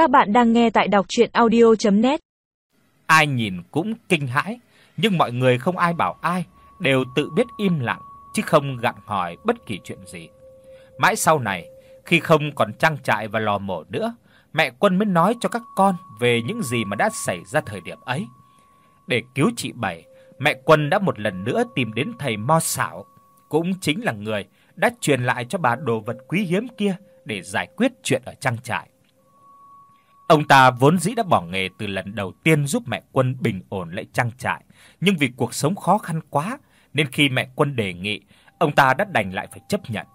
Các bạn đang nghe tại đọc audio net Ai nhìn cũng kinh hãi, nhưng mọi người không ai bảo ai, đều tự biết im lặng chứ không gặng hỏi bất kỳ chuyện gì. Mãi sau này, khi không còn trang trại và lò mổ nữa, mẹ Quân mới nói cho các con về những gì mà đã xảy ra thời điểm ấy. Để cứu chị Bảy, mẹ Quân đã một lần nữa tìm đến thầy Mo Sảo, cũng chính là người đã truyền lại cho bà đồ vật quý hiếm kia để giải quyết chuyện ở trang trại. Ông ta vốn dĩ đã bỏ nghề từ lần đầu tiên giúp mẹ Quân bình ổn lại trang trại, nhưng vì cuộc sống khó khăn quá nên khi mẹ Quân đề nghị, ông ta đã đành lại phải chấp nhận.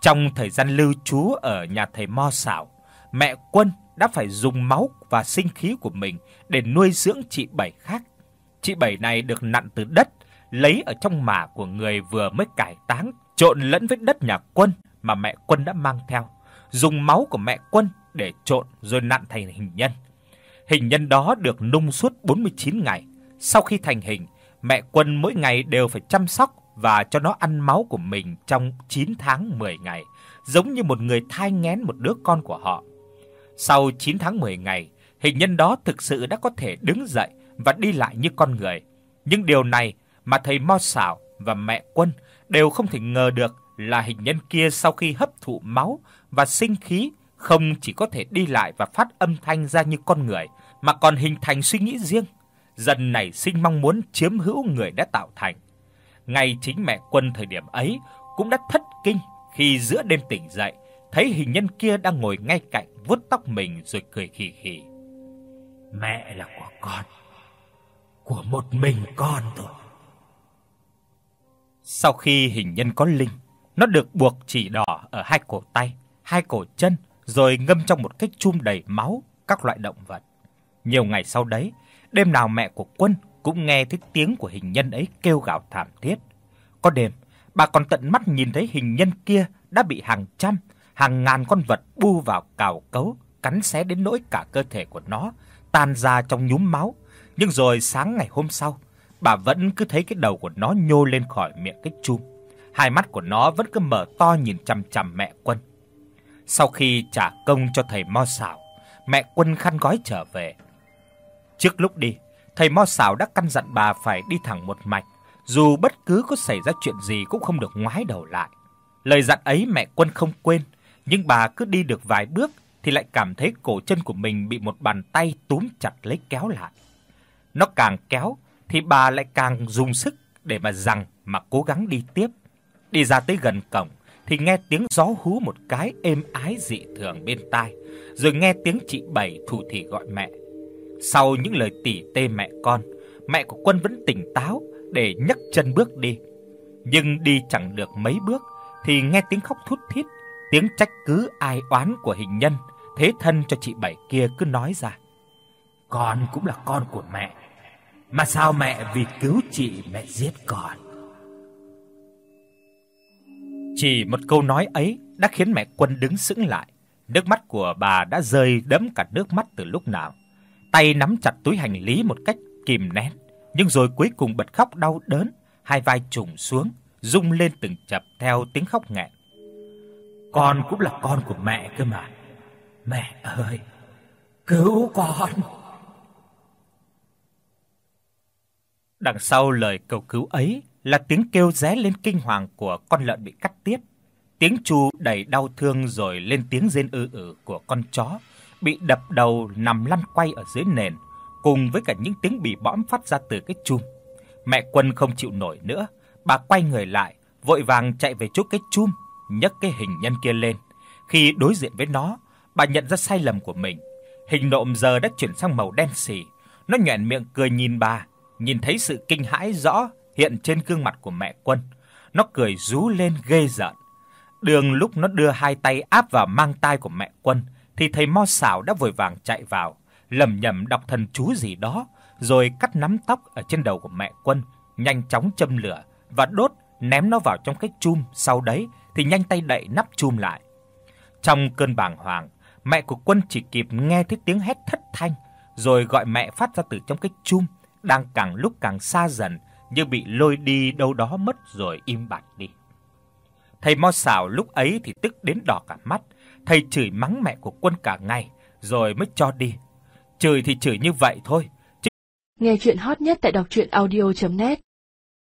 Trong thời gian lưu trú ở nhà thầy Mo Sảo, mẹ Quân đã phải dùng máu và sinh khí của mình để nuôi dưỡng chị Bảy khác. Chị Bảy này được nặn từ đất, lấy ở trong mả của người vừa mới cải táng, trộn lẫn với đất nhà Quân mà mẹ Quân đã mang theo, dùng máu của mẹ Quân để trộn rồi nặn thành hình nhân. Hình nhân đó được nung suốt 49 ngày. Sau khi thành hình, mẹ Quân mỗi ngày đều phải chăm sóc và cho nó ăn máu của mình trong 9 tháng 10 ngày, giống như một người thai nghén một đứa con của họ. Sau 9 tháng 10 ngày, hình nhân đó thực sự đã có thể đứng dậy và đi lại như con người. Nhưng điều này mà thầy Mo Sảo và mẹ Quân đều không thể ngờ được là hình nhân kia sau khi hấp thụ máu và sinh khí không chỉ có thể đi lại và phát âm thanh ra như con người, mà còn hình thành suy nghĩ riêng, dần nảy sinh mong muốn chiếm hữu người đã tạo thành. Ngay chính mẹ Quân thời điểm ấy cũng đã thất kinh khi giữa đêm tỉnh dậy, thấy hình nhân kia đang ngồi ngay cạnh vuốt tóc mình rồi cười khì khì. Mẹ là của con, của một mình con thôi. Sau khi hình nhân có linh, nó được buộc chỉ đỏ ở hai cổ tay, hai cổ chân rồi ngâm trong một cái chum đầy máu các loại động vật. Nhiều ngày sau đấy, đêm nào mẹ của Quân cũng nghe thấy tiếng của hình nhân ấy kêu gào thảm thiết. Có đêm, bà còn tận mắt nhìn thấy hình nhân kia đã bị hàng trăm, hàng ngàn con vật bu vào cào cấu, cắn xé đến nỗi cả cơ thể của nó tan ra trong nhúm máu. Nhưng rồi sáng ngày hôm sau, bà vẫn cứ thấy cái đầu của nó nhô lên khỏi miệng cái chum. Hai mắt của nó vẫn cứ mở to nhìn chằm chằm mẹ Quân. Sau khi trả công cho thầy Mo Sảo, mẹ Quân khăn gói trở về. Trước lúc đi, thầy Mo Sảo đã căn dặn bà phải đi thẳng một mạch, dù bất cứ có xảy ra chuyện gì cũng không được ngoái đầu lại. Lời dặn ấy mẹ Quân không quên, nhưng bà cứ đi được vài bước thì lại cảm thấy cổ chân của mình bị một bàn tay túm chặt lấy kéo lại. Nó càng kéo thì bà lại càng dùng sức để mà giằng mà cố gắng đi tiếp. Đi ra tới gần cổng thì nghe tiếng gió hú một cái êm ái dị thường bên tai, rồi nghe tiếng chị Bảy thủ thỉ gọi mẹ. Sau những lời tỉ tê mẹ con, mẹ của Quân vẫn tỉnh táo để nhấc chân bước đi. Nhưng đi chẳng được mấy bước thì nghe tiếng khóc thút thít, tiếng trách cứ ai oán của hình nhân, thế thân cho chị Bảy kia cứ nói ra. Con cũng là con của mẹ, mà sao mẹ vì cứu chị mẹ giết con? Chỉ một câu nói ấy đã khiến mẹ Quân đứng sững lại, nước mắt của bà đã rơi đẫm cả nước mắt từ lúc nào. Tay nắm chặt túi hành lý một cách kìm nén, nhưng rồi cuối cùng bật khóc đau đớn, hai vai trùng xuống, rung lên từng chập theo tiếng khóc nghẹn. Con cũng là con của mẹ cơ mà. Mẹ ơi, cứu con. Đằng sau lời cầu cứu ấy là tiếng kêu ré lên kinh hoàng của con lợn bị cắt tiết, tiếng chu đầy đau thương rồi lên tiếng rên ư ử của con chó bị đập đầu nằm lăn quay ở dưới nền, cùng với cả những tiếng bì bõm phát ra từ cái chum. Mẹ Quân không chịu nổi nữa, bà quay người lại, vội vàng chạy về chỗ cái chum, nhấc cái hình nhân kia lên. Khi đối diện với nó, bà nhận ra sai lầm của mình. Hình nộm giờ đã chuyển sang màu đen sì, nó nhếch miệng cười nhìn bà, nhìn thấy sự kinh hãi rõ hiện trên gương mặt của mẹ Quân. Nó cười rú lên ghê rợn. Đường lúc nó đưa hai tay áp vào mang tai của mẹ Quân thì thầy Mo Sảo đã vội vàng chạy vào, lẩm nhẩm đọc thần chú gì đó, rồi cắt nắm tóc ở trên đầu của mẹ Quân, nhanh chóng châm lửa và đốt ném nó vào trong cái chum, sau đấy thì nhanh tay đậy nắp chum lại. Trong cơn bàng hoàng, mẹ của Quân chỉ kịp nghe thấy tiếng hét thất thanh, rồi gọi mẹ phát ra từ trong cái chum đang càng lúc càng xa dần như bị lôi đi đâu đó mất rồi im bặt đi. Thầy Mo Sảo lúc ấy thì tức đến đỏ cả mắt, thầy chửi mắng mẹ của Quân cả ngày rồi mới cho đi. Chửi thì chửi như vậy thôi. Nghe truyện hot nhất tại doctruyenaudio.net